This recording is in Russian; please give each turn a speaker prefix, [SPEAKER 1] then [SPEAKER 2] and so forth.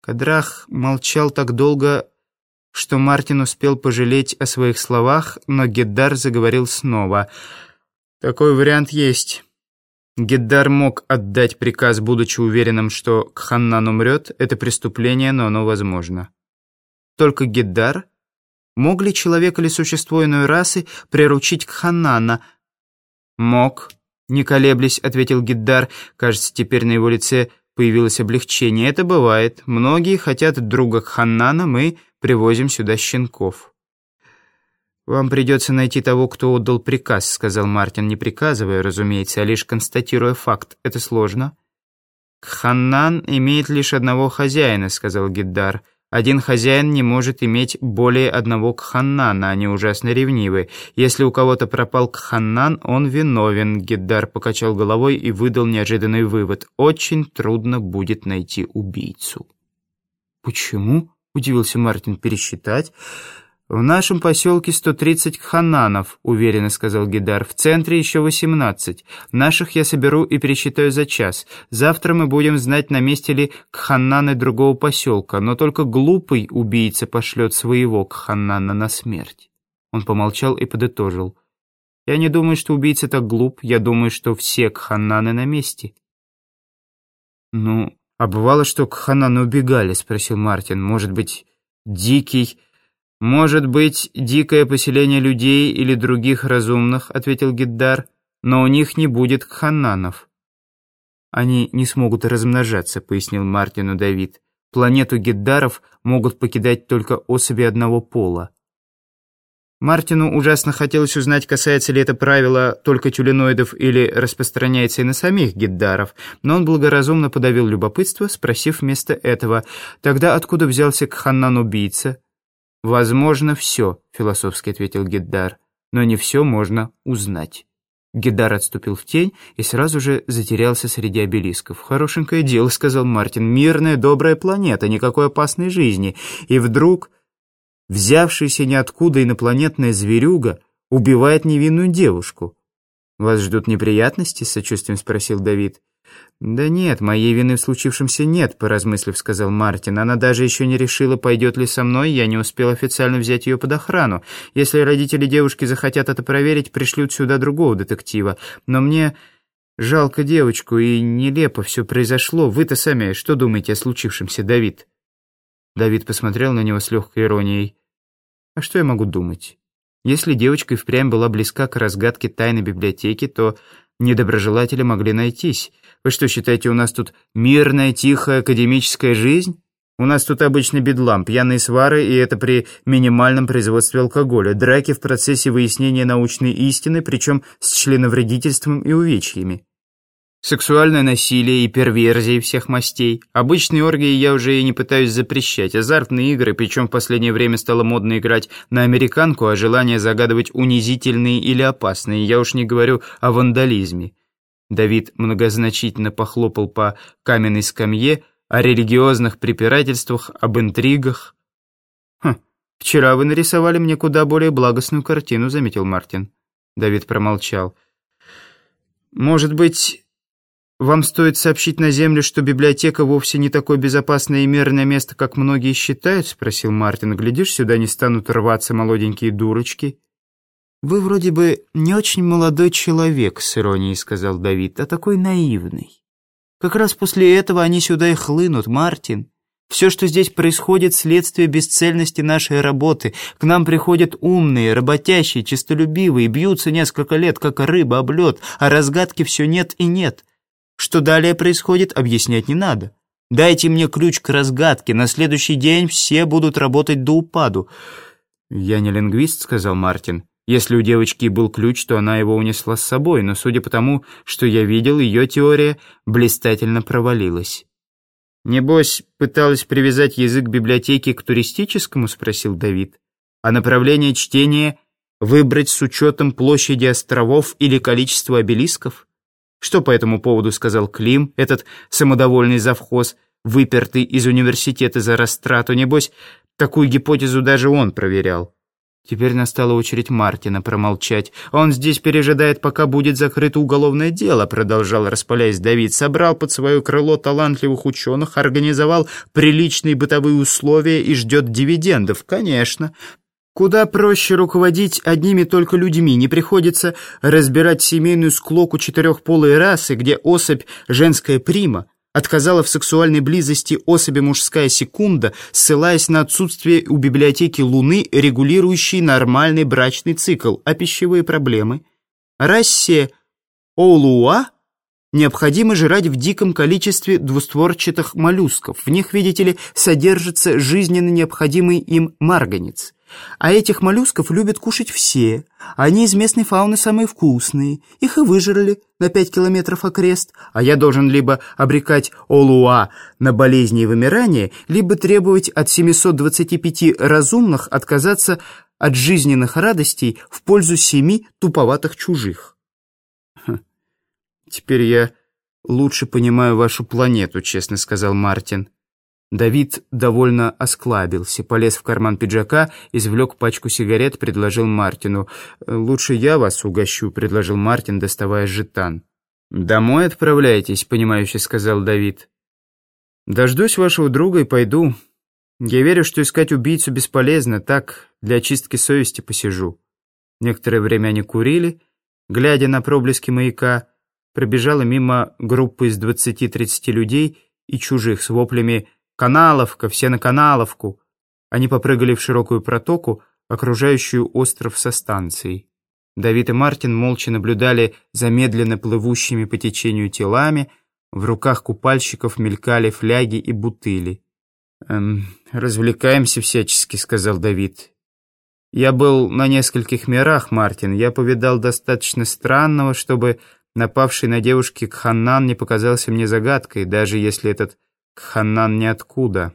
[SPEAKER 1] Кадрах молчал так долго, что Мартин успел пожалеть о своих словах, но Геддар заговорил снова. «Такой вариант есть». Геддар мог отдать приказ, будучи уверенным, что Кханнан умрет. Это преступление, но оно возможно. Только Геддар? Мог ли человек или существо иной расы приручить Кханнана? Мог. Не колеблясь, ответил Геддар. Кажется, теперь на его лице появилось облегчение. Это бывает. Многие хотят друга Кханнана, мы привозим сюда щенков. «Вам придется найти того, кто отдал приказ», — сказал Мартин, не приказывая, разумеется, а лишь констатируя факт. «Это сложно». «Кханнан имеет лишь одного хозяина», — сказал Гиддар. «Один хозяин не может иметь более одного кханнана, они ужасно ревнивы. Если у кого-то пропал кханнан, он виновен», — Гиддар покачал головой и выдал неожиданный вывод. «Очень трудно будет найти убийцу». «Почему?» — удивился Мартин. «Пересчитать?» «В нашем поселке 130 кхананов», — уверенно сказал Гидар. «В центре еще 18. Наших я соберу и пересчитаю за час. Завтра мы будем знать, на месте ли кхананы другого поселка, но только глупый убийца пошлет своего кханана на смерть». Он помолчал и подытожил. «Я не думаю, что убийца так глуп. Я думаю, что все кхананы на месте». «Ну, а бывало, что кхананы убегали?» — спросил Мартин. «Может быть, дикий...» «Может быть, дикое поселение людей или других разумных», — ответил Гиддар, «но у них не будет кхананов». «Они не смогут размножаться», — пояснил Мартину Давид. «Планету Гиддаров могут покидать только особи одного пола». Мартину ужасно хотелось узнать, касается ли это правило только тюленоидов или распространяется и на самих гиддаров, но он благоразумно подавил любопытство, спросив вместо этого, «Тогда откуда взялся Кханнан-убийца?» «Возможно, все», — философски ответил Гиддар, «но не все можно узнать». Гиддар отступил в тень и сразу же затерялся среди обелисков. «Хорошенькое дело», — сказал Мартин, «мирная, добрая планета, никакой опасной жизни». И вдруг, взявшаяся ниоткуда инопланетная зверюга, убивает невинную девушку. «Вас ждут неприятности?» — с сочувствием спросил Давид. «Да нет, моей вины в случившемся нет», — поразмыслив, сказал Мартин. «Она даже еще не решила, пойдет ли со мной, я не успел официально взять ее под охрану. Если родители девушки захотят это проверить, пришлют сюда другого детектива. Но мне жалко девочку, и нелепо все произошло. Вы-то сами что думаете о случившемся, Давид?» Давид посмотрел на него с легкой иронией. «А что я могу думать? Если девочка и впрямь была близка к разгадке тайны библиотеки, то недоброжелатели могли найтись». Вы что, считаете, у нас тут мирная, тихая академическая жизнь? У нас тут обычный бедлам, пьяные свары, и это при минимальном производстве алкоголя, драки в процессе выяснения научной истины, причем с членовредительством и увечьями. Сексуальное насилие и перверзии всех мастей. Обычные оргии я уже и не пытаюсь запрещать. Азартные игры, причем в последнее время стало модно играть на американку, а желание загадывать унизительные или опасные. Я уж не говорю о вандализме. Давид многозначительно похлопал по каменной скамье о религиозных препирательствах, об интригах. «Хм, вчера вы нарисовали мне куда более благостную картину», — заметил Мартин. Давид промолчал. «Может быть, вам стоит сообщить на землю, что библиотека вовсе не такое безопасное и мирное место, как многие считают?» — спросил Мартин. «Глядишь, сюда не станут рваться молоденькие дурочки». «Вы вроде бы не очень молодой человек», — с иронией сказал Давид, — «а такой наивный. Как раз после этого они сюда и хлынут, Мартин. Все, что здесь происходит, следствие бесцельности нашей работы. К нам приходят умные, работящие, честолюбивые, бьются несколько лет, как рыба об лед, а разгадки все нет и нет. Что далее происходит, объяснять не надо. Дайте мне ключ к разгадке, на следующий день все будут работать до упаду». «Я не лингвист», — сказал Мартин. Если у девочки был ключ, то она его унесла с собой, но судя по тому, что я видел, ее теория блистательно провалилась. «Небось, пыталась привязать язык библиотеки к туристическому?» — спросил Давид. «А направление чтения выбрать с учетом площади островов или количества обелисков?» Что по этому поводу сказал Клим, этот самодовольный завхоз, выпертый из университета за растрату? Небось, такую гипотезу даже он проверял. Теперь настала очередь Мартина промолчать. «Он здесь пережидает, пока будет закрыто уголовное дело», продолжал, распаляясь Давид. «Собрал под свое крыло талантливых ученых, организовал приличные бытовые условия и ждет дивидендов. Конечно. Куда проще руководить одними только людьми. Не приходится разбирать семейную склоку четырехполой расы, где особь – женская прима отказала в сексуальной близости особи мужская секунда, ссылаясь на отсутствие у библиотеки Луны, регулирующей нормальный брачный цикл, а пищевые проблемы. Расе Олуа необходимо жрать в диком количестве двустворчатых моллюсков. В них, видите ли, содержится жизненно необходимый им марганец. А этих моллюсков любят кушать все. Они из местной фауны самые вкусные. Их и выжрали на пять километров окрест. А я должен либо обрекать Олуа на болезни и вымирание, либо требовать от 725 разумных отказаться от жизненных радостей в пользу семи туповатых чужих. Хм. «Теперь я лучше понимаю вашу планету», — честно сказал Мартин. Давид довольно осклабился, полез в карман пиджака, извлек пачку сигарет, предложил Мартину. «Лучше я вас угощу», — предложил Мартин, доставая жетан. «Домой отправляетесь», — понимающе сказал Давид. «Дождусь вашего друга и пойду. Я верю, что искать убийцу бесполезно, так, для очистки совести посижу». Некоторое время они курили, глядя на проблески маяка. Пробежала мимо группы из двадцати-тридцати людей и чужих с воплями «Каналовка! Все на Каналовку!» Они попрыгали в широкую протоку, окружающую остров со станцией. Давид и Мартин молча наблюдали за медленно плывущими по течению телами, в руках купальщиков мелькали фляги и бутыли. «Эм, «Развлекаемся всячески», — сказал Давид. «Я был на нескольких мирах, Мартин. Я повидал достаточно странного, чтобы напавший на девушки Кханнан не показался мне загадкой, даже если этот Ханнан ниоткуда.